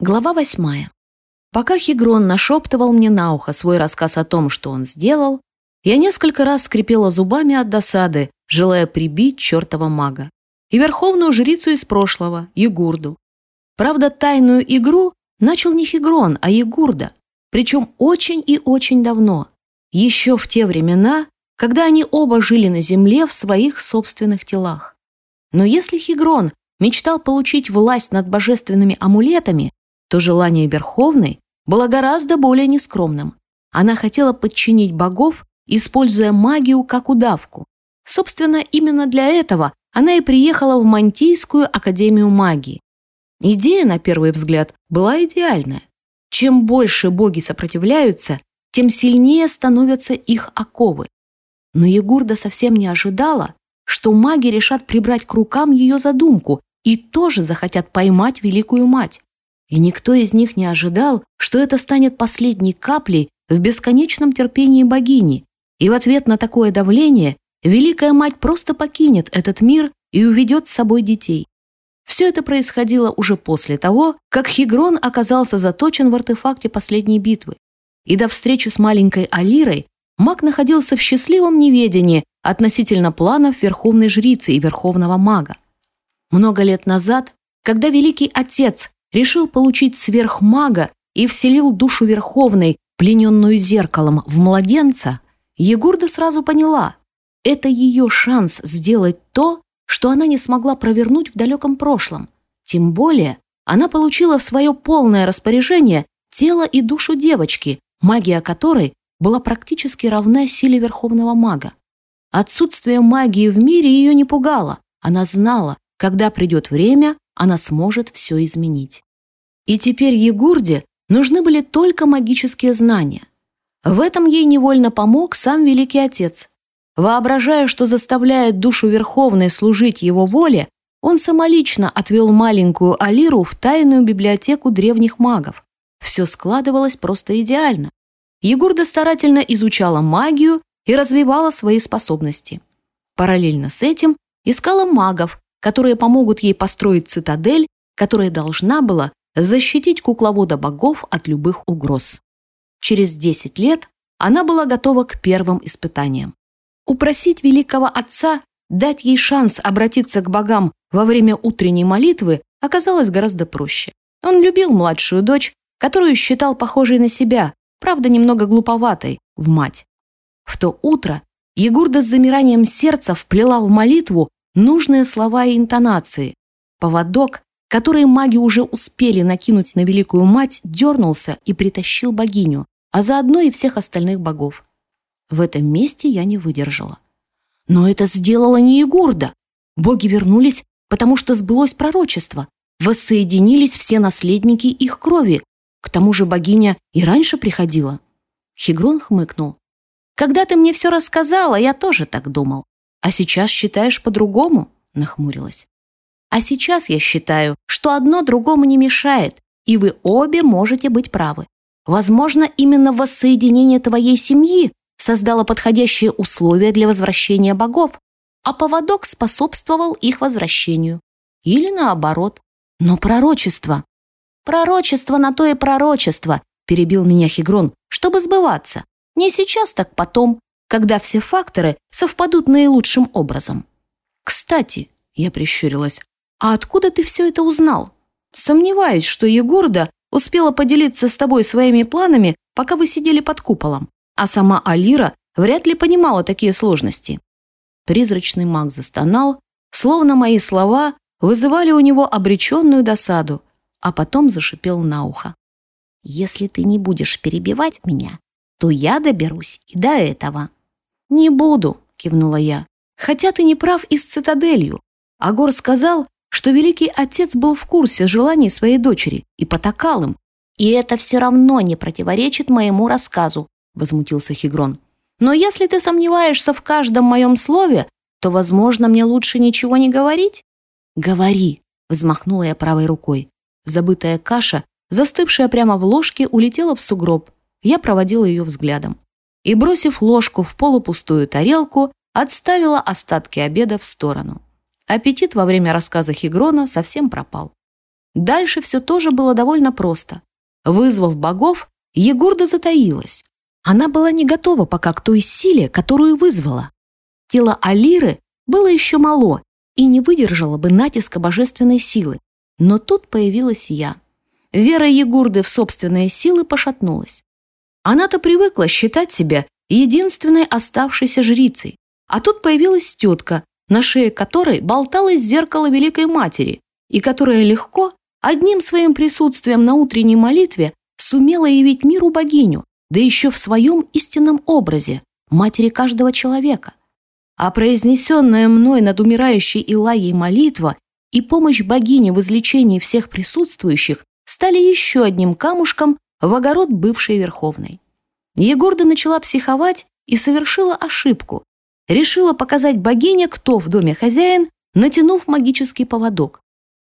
Глава восьмая. Пока Хигрон нашептывал мне на ухо свой рассказ о том, что он сделал, я несколько раз скрипела зубами от досады, желая прибить чертова мага. И верховную жрицу из прошлого, Егурду. Правда, тайную игру начал не Хигрон, а Егурда. Причем очень и очень давно. Еще в те времена, когда они оба жили на земле в своих собственных телах. Но если Хигрон мечтал получить власть над божественными амулетами, то желание Верховной было гораздо более нескромным. Она хотела подчинить богов, используя магию как удавку. Собственно, именно для этого она и приехала в Мантийскую академию магии. Идея, на первый взгляд, была идеальная. Чем больше боги сопротивляются, тем сильнее становятся их оковы. Но Егурда совсем не ожидала, что маги решат прибрать к рукам ее задумку и тоже захотят поймать Великую Мать. И никто из них не ожидал, что это станет последней каплей в бесконечном терпении богини, и в ответ на такое давление Великая Мать просто покинет этот мир и уведет с собой детей. Все это происходило уже после того, как Хигрон оказался заточен в артефакте последней битвы. И до встречи с маленькой Алирой маг находился в счастливом неведении относительно планов Верховной Жрицы и Верховного Мага. Много лет назад, когда Великий Отец решил получить сверхмага и вселил душу Верховной, плененную зеркалом, в младенца, Егурда сразу поняла, это ее шанс сделать то, что она не смогла провернуть в далеком прошлом. Тем более, она получила в свое полное распоряжение тело и душу девочки, магия которой была практически равна силе Верховного Мага. Отсутствие магии в мире ее не пугало. Она знала, когда придет время, она сможет все изменить. И теперь Егурде нужны были только магические знания. В этом ей невольно помог сам Великий Отец. Воображая, что заставляет душу Верховной служить его воле, он самолично отвел маленькую Алиру в тайную библиотеку древних магов. Все складывалось просто идеально. Егурда старательно изучала магию и развивала свои способности. Параллельно с этим искала магов, которые помогут ей построить цитадель, которая должна была защитить кукловода богов от любых угроз. Через 10 лет она была готова к первым испытаниям. Упросить великого отца дать ей шанс обратиться к богам во время утренней молитвы оказалось гораздо проще. Он любил младшую дочь, которую считал похожей на себя, правда, немного глуповатой, в мать. В то утро Егурда с замиранием сердца вплела в молитву нужные слова и интонации. Поводок, который маги уже успели накинуть на Великую Мать, дернулся и притащил богиню, а заодно и всех остальных богов. В этом месте я не выдержала. Но это сделала не Егурда. Боги вернулись, потому что сбылось пророчество. Воссоединились все наследники их крови. К тому же богиня и раньше приходила. Хигрон хмыкнул. «Когда ты мне все рассказала, я тоже так думал. А сейчас считаешь по-другому?» Нахмурилась. «А сейчас я считаю, что одно другому не мешает, и вы обе можете быть правы. Возможно, именно воссоединение твоей семьи создало подходящие условия для возвращения богов, а поводок способствовал их возвращению. Или наоборот. Но пророчество. Пророчество на то и пророчество, перебил меня Хигрон, чтобы сбываться. Не сейчас, так потом, когда все факторы совпадут наилучшим образом. Кстати, я прищурилась, а откуда ты все это узнал? Сомневаюсь, что Егорда успела поделиться с тобой своими планами, пока вы сидели под куполом а сама Алира вряд ли понимала такие сложности. Призрачный маг застонал, словно мои слова вызывали у него обреченную досаду, а потом зашипел на ухо. «Если ты не будешь перебивать меня, то я доберусь и до этого». «Не буду», — кивнула я. «Хотя ты не прав и с цитаделью. Агор сказал, что Великий Отец был в курсе желаний своей дочери и потакал им. И это все равно не противоречит моему рассказу возмутился Хигрон. «Но если ты сомневаешься в каждом моем слове, то, возможно, мне лучше ничего не говорить?» «Говори!» — взмахнула я правой рукой. Забытая каша, застывшая прямо в ложке, улетела в сугроб. Я проводила ее взглядом. И, бросив ложку в полупустую тарелку, отставила остатки обеда в сторону. Аппетит во время рассказа Хигрона совсем пропал. Дальше все тоже было довольно просто. Вызвав богов, Егорда затаилась. Она была не готова пока к той силе, которую вызвала. Тело Алиры было еще мало и не выдержало бы натиска божественной силы. Но тут появилась я. Вера Егурды в собственные силы пошатнулась. Она-то привыкла считать себя единственной оставшейся жрицей. А тут появилась тетка, на шее которой болталось зеркало Великой Матери, и которая легко, одним своим присутствием на утренней молитве, сумела явить миру богиню, да еще в своем истинном образе, матери каждого человека. А произнесенная мной над умирающей Илайей молитва и помощь богине в излечении всех присутствующих стали еще одним камушком в огород бывшей Верховной. Егорда начала психовать и совершила ошибку. Решила показать богине, кто в доме хозяин, натянув магический поводок.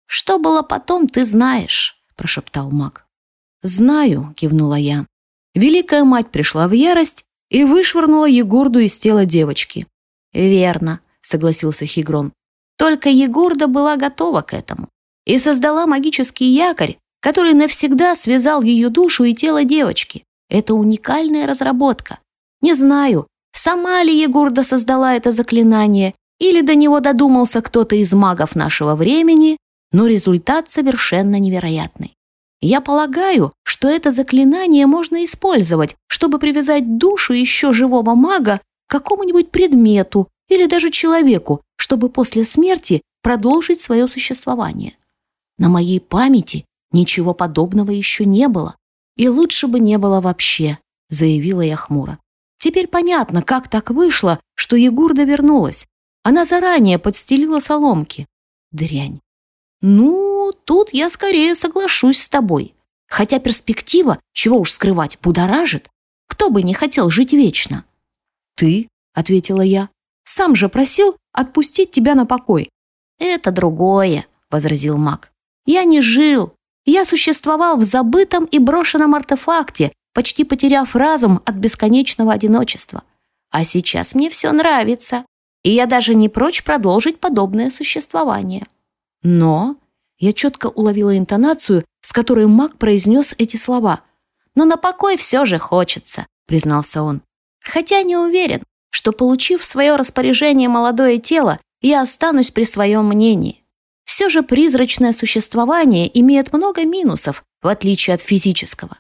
«Что было потом, ты знаешь», – прошептал маг. «Знаю», – кивнула я. Великая мать пришла в ярость и вышвырнула Егорду из тела девочки. «Верно», – согласился Хигрон. «Только Егорда была готова к этому и создала магический якорь, который навсегда связал ее душу и тело девочки. Это уникальная разработка. Не знаю, сама ли Егорда создала это заклинание или до него додумался кто-то из магов нашего времени, но результат совершенно невероятный. Я полагаю, что это заклинание можно использовать, чтобы привязать душу еще живого мага к какому-нибудь предмету или даже человеку, чтобы после смерти продолжить свое существование. На моей памяти Ничего подобного еще не было. И лучше бы не было вообще, заявила я хмуро. Теперь понятно, как так вышло, что Егурда вернулась. Она заранее подстелила соломки. Дрянь. Ну, тут я скорее соглашусь с тобой. Хотя перспектива, чего уж скрывать, будоражит. Кто бы не хотел жить вечно? Ты, ответила я, сам же просил отпустить тебя на покой. Это другое, возразил маг. Я не жил, я существовал в забытом и брошенном артефакте, почти потеряв разум от бесконечного одиночества. А сейчас мне все нравится, и я даже не прочь продолжить подобное существование. Но я четко уловила интонацию, с которой маг произнес эти слова. «Но на покой все же хочется», — признался он. «Хотя не уверен, что, получив в свое распоряжение молодое тело, я останусь при своем мнении. Все же призрачное существование имеет много минусов, в отличие от физического.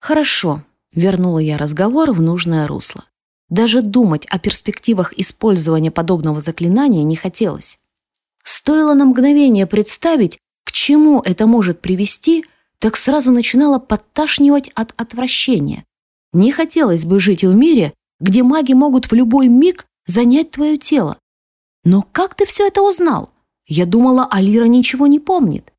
Хорошо, вернула я разговор в нужное русло. Даже думать о перспективах использования подобного заклинания не хотелось. Стоило на мгновение представить, к чему это может привести, так сразу начинало подташнивать от отвращения. Не хотелось бы жить в мире, где маги могут в любой миг занять твое тело. Но как ты все это узнал? Я думала, Алира ничего не помнит.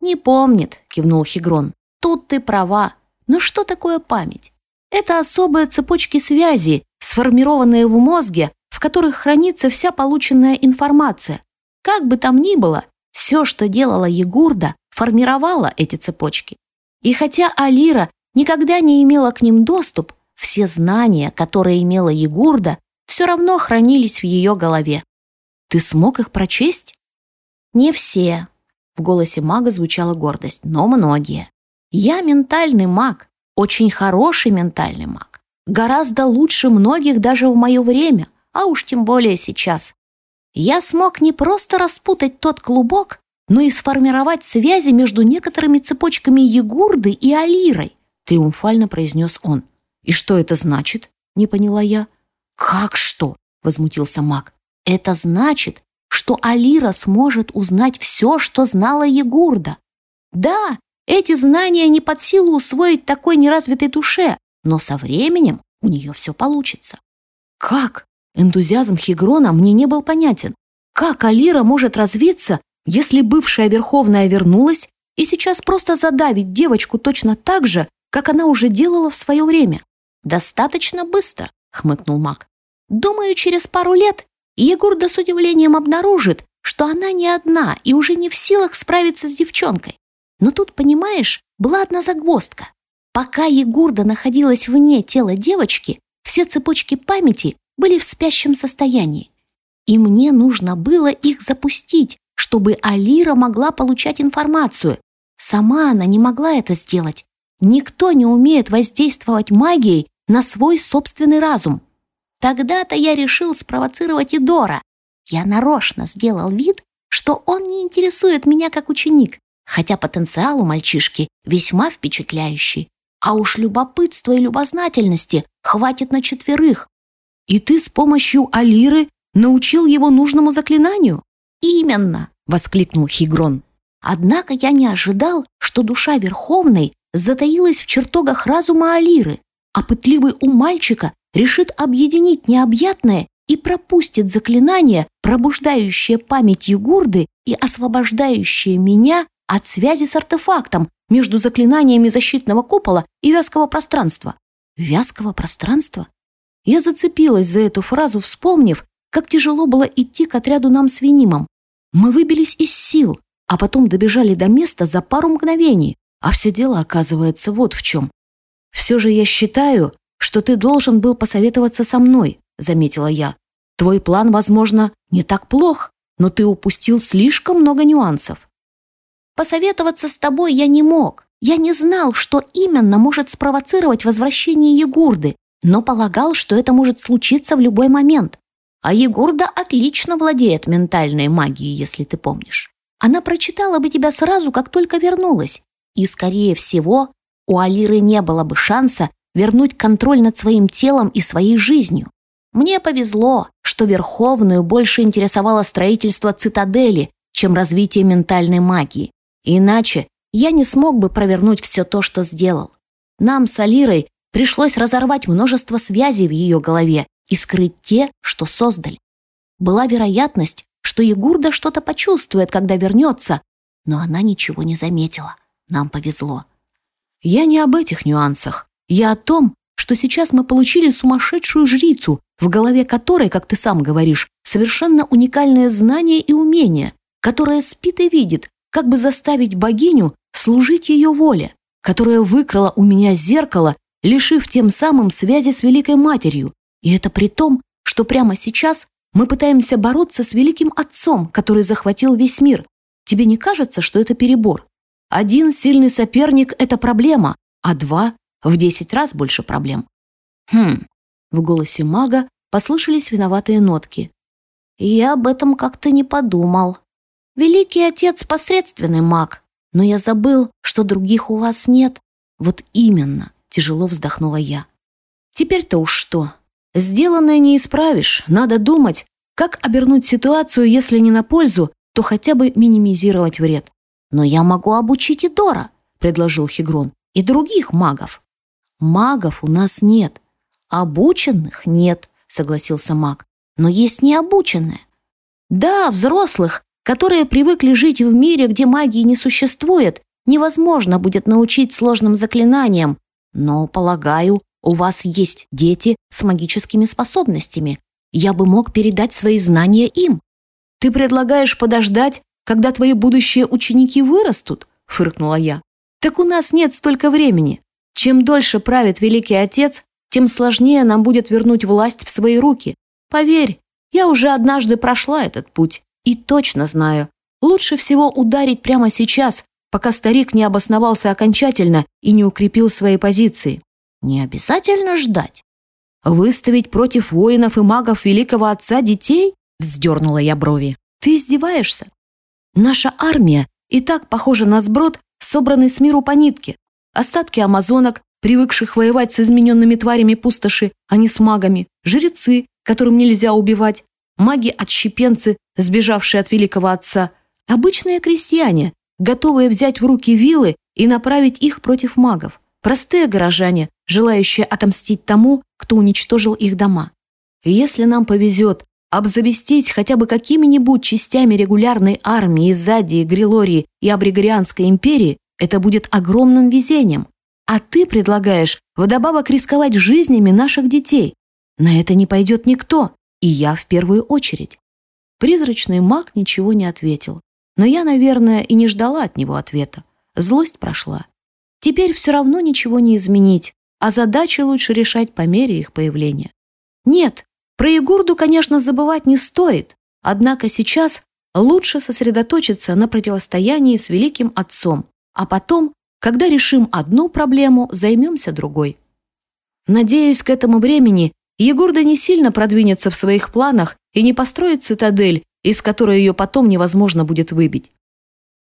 Не помнит, кивнул Хигрон. Тут ты права. Но что такое память? Это особые цепочки связи, сформированные в мозге, в которых хранится вся полученная информация. Как бы там ни было, все, что делала Егурда, формировало эти цепочки. И хотя Алира никогда не имела к ним доступ, все знания, которые имела Егурда, все равно хранились в ее голове. Ты смог их прочесть? Не все. В голосе мага звучала гордость, но многие. Я ментальный маг, очень хороший ментальный маг. Гораздо лучше многих даже в мое время, а уж тем более сейчас. Я смог не просто распутать тот клубок, но и сформировать связи между некоторыми цепочками Егурды и Алирой, триумфально произнес он. И что это значит? Не поняла я. Как что? Возмутился маг. Это значит, что Алира сможет узнать все, что знала Егурда. Да, эти знания не под силу усвоить такой неразвитой душе, но со временем у нее все получится. Как? Энтузиазм Хигрона мне не был понятен. Как Алира может развиться, если бывшая Верховная вернулась и сейчас просто задавит девочку точно так же, как она уже делала в свое время? Достаточно быстро, хмыкнул маг. Думаю, через пару лет Егорда с удивлением обнаружит, что она не одна и уже не в силах справиться с девчонкой. Но тут, понимаешь, была одна загвоздка. Пока Егурда находилась вне тела девочки, все цепочки памяти были в спящем состоянии. И мне нужно было их запустить, чтобы Алира могла получать информацию. Сама она не могла это сделать. Никто не умеет воздействовать магией на свой собственный разум. Тогда-то я решил спровоцировать Идора. Я нарочно сделал вид, что он не интересует меня как ученик, хотя потенциал у мальчишки весьма впечатляющий. А уж любопытства и любознательности хватит на четверых. И ты с помощью Алиры научил его нужному заклинанию? Именно, воскликнул Хигрон. Однако я не ожидал, что душа Верховной затаилась в чертогах разума Алиры, а пытливый ум мальчика решит объединить необъятное и пропустит заклинание, пробуждающее память Югурды и освобождающее меня от связи с артефактом между заклинаниями защитного купола и вязкого пространства. Вязкого пространства? Я зацепилась за эту фразу, вспомнив, как тяжело было идти к отряду нам с Винимом. Мы выбились из сил, а потом добежали до места за пару мгновений, а все дело оказывается вот в чем. Все же я считаю, что ты должен был посоветоваться со мной, заметила я. Твой план, возможно, не так плох, но ты упустил слишком много нюансов. Посоветоваться с тобой я не мог. Я не знал, что именно может спровоцировать возвращение Егурды, но полагал, что это может случиться в любой момент. А Егурда отлично владеет ментальной магией, если ты помнишь. Она прочитала бы тебя сразу, как только вернулась. И, скорее всего, у Алиры не было бы шанса вернуть контроль над своим телом и своей жизнью. Мне повезло, что Верховную больше интересовало строительство цитадели, чем развитие ментальной магии. Иначе я не смог бы провернуть все то, что сделал. Нам с Алирой пришлось разорвать множество связей в ее голове и скрыть те, что создали. Была вероятность, что Егурда что-то почувствует, когда вернется, но она ничего не заметила. Нам повезло. Я не об этих нюансах. Я о том, что сейчас мы получили сумасшедшую жрицу, в голове которой, как ты сам говоришь, совершенно уникальное знание и умение, которая спит и видит, как бы заставить богиню служить ее воле, которая выкрала у меня зеркало, лишив тем самым связи с Великой Матерью. И это при том, что прямо сейчас мы пытаемся бороться с Великим Отцом, который захватил весь мир. Тебе не кажется, что это перебор? Один сильный соперник – это проблема, а два – в десять раз больше проблем. Хм, в голосе мага послышались виноватые нотки. Я об этом как-то не подумал. Великий отец – посредственный маг, но я забыл, что других у вас нет. Вот именно, тяжело вздохнула я. Теперь-то уж что? Сделанное не исправишь. Надо думать, как обернуть ситуацию, если не на пользу, то хотя бы минимизировать вред. Но я могу обучить и Дора, предложил Хигрон, и других магов. Магов у нас нет. Обученных нет, согласился маг. Но есть необученные. Да, взрослых, которые привыкли жить в мире, где магии не существует, невозможно будет научить сложным заклинаниям. Но, полагаю, у вас есть дети с магическими способностями. Я бы мог передать свои знания им. Ты предлагаешь подождать, когда твои будущие ученики вырастут? Фыркнула я. Так у нас нет столько времени. Чем дольше правит Великий Отец, тем сложнее нам будет вернуть власть в свои руки. Поверь, я уже однажды прошла этот путь. И точно знаю, лучше всего ударить прямо сейчас, пока старик не обосновался окончательно и не укрепил свои позиции. Не обязательно ждать. Выставить против воинов и магов великого отца детей? Вздернула я брови. Ты издеваешься? Наша армия и так похожа на сброд, собранный с миру по нитке. Остатки амазонок, привыкших воевать с измененными тварями пустоши, а не с магами, жрецы, которым нельзя убивать, маги-отщепенцы, сбежавшие от великого отца, обычные крестьяне, готовые взять в руки вилы и направить их против магов, простые горожане, желающие отомстить тому, кто уничтожил их дома. если нам повезет обзавестись хотя бы какими-нибудь частями регулярной армии из Задии, Грилории и Абригорианской империи, это будет огромным везением. А ты предлагаешь вдобавок рисковать жизнями наших детей. На это не пойдет никто, и я в первую очередь. Призрачный маг ничего не ответил. Но я, наверное, и не ждала от него ответа. Злость прошла. Теперь все равно ничего не изменить, а задачи лучше решать по мере их появления. Нет, про Егурду, конечно, забывать не стоит, однако сейчас лучше сосредоточиться на противостоянии с Великим Отцом, а потом, когда решим одну проблему, займемся другой. Надеюсь, к этому времени Егорда не сильно продвинется в своих планах и не построит цитадель, из которой ее потом невозможно будет выбить.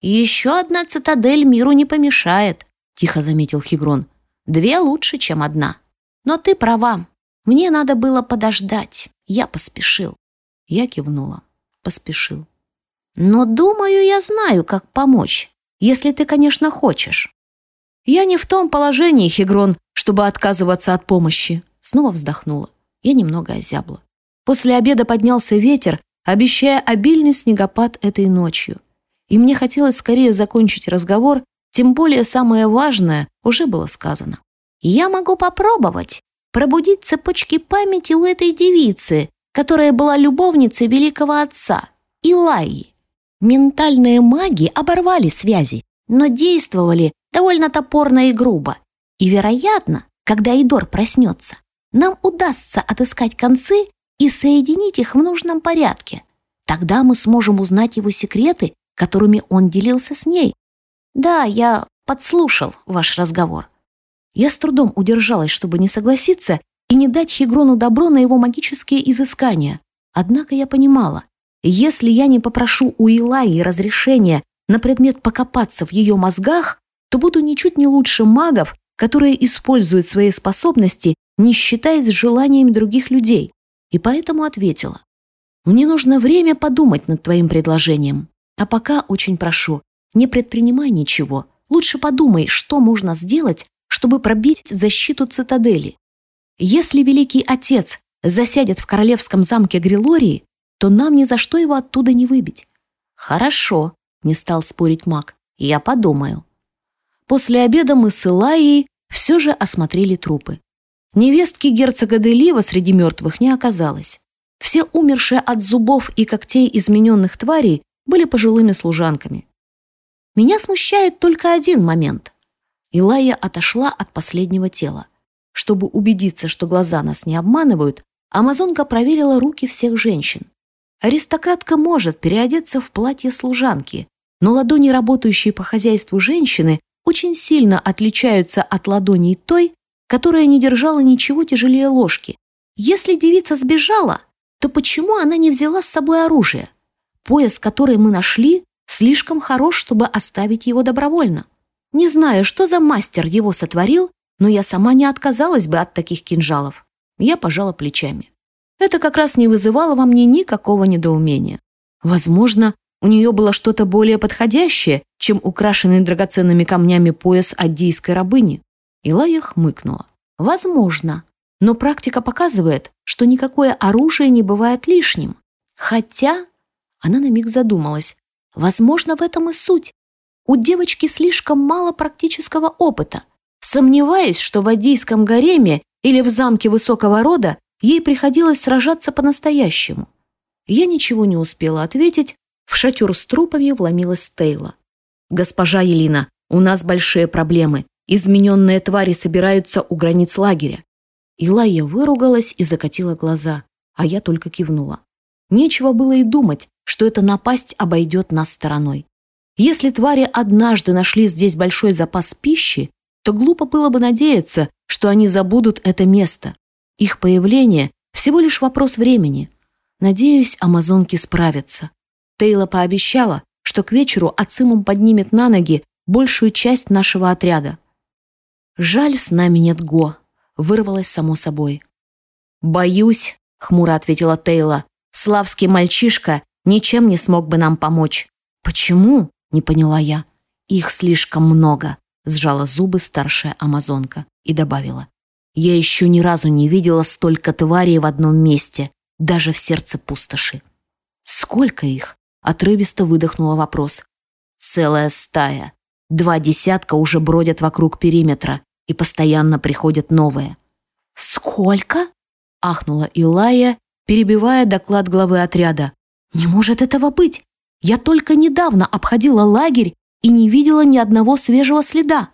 «Еще одна цитадель миру не помешает», — тихо заметил Хигрон. «Две лучше, чем одна. Но ты права. Мне надо было подождать. Я поспешил». Я кивнула. Поспешил. «Но, думаю, я знаю, как помочь, если ты, конечно, хочешь». «Я не в том положении, Хигрон, чтобы отказываться от помощи», — снова вздохнула. Я немного озябла. После обеда поднялся ветер, обещая обильный снегопад этой ночью. И мне хотелось скорее закончить разговор, тем более самое важное уже было сказано. «Я могу попробовать пробудить цепочки памяти у этой девицы, которая была любовницей великого отца, Илайи. Ментальные маги оборвали связи, но действовали довольно топорно и грубо. И, вероятно, когда Идор проснется, нам удастся отыскать концы и соединить их в нужном порядке. Тогда мы сможем узнать его секреты, которыми он делился с ней. Да, я подслушал ваш разговор. Я с трудом удержалась, чтобы не согласиться и не дать Хигрону добро на его магические изыскания. Однако я понимала, если я не попрошу у Илаи разрешения на предмет покопаться в ее мозгах, то буду ничуть не лучше магов, которые используют свои способности, не считаясь желаниями других людей. И поэтому ответила. Мне нужно время подумать над твоим предложением. А пока очень прошу, не предпринимай ничего. Лучше подумай, что можно сделать, чтобы пробить защиту цитадели. Если Великий Отец засядет в королевском замке Грилории, то нам ни за что его оттуда не выбить. Хорошо, не стал спорить маг. Я подумаю. После обеда мы с Илайей все же осмотрели трупы. Невестки герцога Делива среди мертвых не оказалось. Все умершие от зубов и когтей измененных тварей были пожилыми служанками. Меня смущает только один момент. Илая отошла от последнего тела. Чтобы убедиться, что глаза нас не обманывают, амазонка проверила руки всех женщин. Аристократка может переодеться в платье служанки, но ладони, работающие по хозяйству женщины, очень сильно отличаются от ладоней той, которая не держала ничего тяжелее ложки. Если девица сбежала, то почему она не взяла с собой оружие? Пояс, который мы нашли, слишком хорош, чтобы оставить его добровольно. Не знаю, что за мастер его сотворил, но я сама не отказалась бы от таких кинжалов. Я пожала плечами. Это как раз не вызывало во мне никакого недоумения. Возможно, у нее было что-то более подходящее, чем украшенный драгоценными камнями пояс аддийской рабыни. Илая хмыкнула. Возможно. Но практика показывает, что никакое оружие не бывает лишним. Хотя... Она на миг задумалась. Возможно, в этом и суть. У девочки слишком мало практического опыта. Сомневаюсь, что в Адийском гареме или в замке высокого рода ей приходилось сражаться по-настоящему. Я ничего не успела ответить, в шатер с трупами вломилась Тейла. «Госпожа Елина, у нас большие проблемы. Измененные твари собираются у границ лагеря». Илайя выругалась и закатила глаза, а я только кивнула. Нечего было и думать, что эта напасть обойдет нас стороной. Если твари однажды нашли здесь большой запас пищи, то глупо было бы надеяться, что они забудут это место. Их появление – всего лишь вопрос времени. Надеюсь, амазонки справятся. Тейла пообещала, что к вечеру Ацимум поднимет на ноги большую часть нашего отряда. «Жаль, с нами нет Го», — вырвалось само собой. «Боюсь», — хмуро ответила Тейла, «славский мальчишка ничем не смог бы нам помочь». «Почему?» — не поняла я. «Их слишком много», — сжала зубы старшая амазонка и добавила. «Я еще ни разу не видела столько тварей в одном месте, даже в сердце пустоши». «Сколько их?» Отрывисто выдохнула вопрос. Целая стая. Два десятка уже бродят вокруг периметра, и постоянно приходят новые. «Сколько?» — ахнула Илая, перебивая доклад главы отряда. «Не может этого быть! Я только недавно обходила лагерь и не видела ни одного свежего следа!»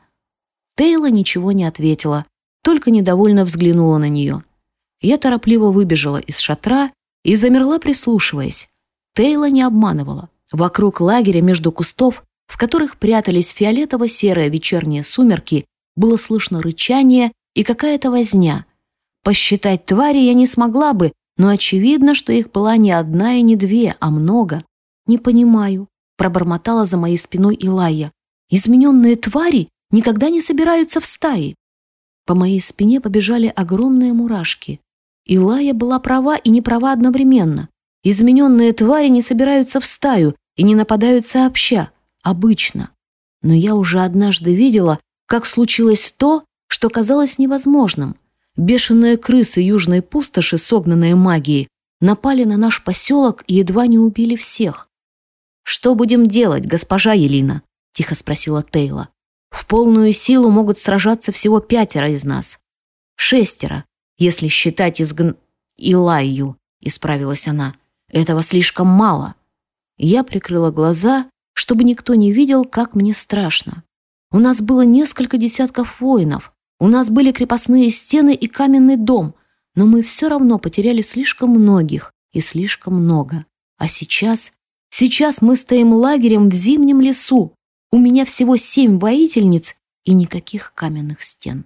Тейла ничего не ответила, только недовольно взглянула на нее. Я торопливо выбежала из шатра и замерла, прислушиваясь. Тейла не обманывала. Вокруг лагеря между кустов, в которых прятались фиолетово-серые вечерние сумерки, было слышно рычание и какая-то возня. Посчитать твари я не смогла бы, но очевидно, что их была не одна и не две, а много. «Не понимаю», — пробормотала за моей спиной Илая. «Измененные твари никогда не собираются в стаи». По моей спине побежали огромные мурашки. Илая была права и не права одновременно. Измененные твари не собираются в стаю и не нападают сообща, обычно. Но я уже однажды видела, как случилось то, что казалось невозможным. Бешеные крысы южной пустоши, согнанные магией, напали на наш поселок и едва не убили всех. «Что будем делать, госпожа Елина?» – тихо спросила Тейла. «В полную силу могут сражаться всего пятеро из нас. Шестеро, если считать изгн... Илайю», – исправилась она. «Этого слишком мало». Я прикрыла глаза, чтобы никто не видел, как мне страшно. У нас было несколько десятков воинов, у нас были крепостные стены и каменный дом, но мы все равно потеряли слишком многих и слишком много. А сейчас Сейчас мы стоим лагерем в зимнем лесу. У меня всего семь воительниц и никаких каменных стен.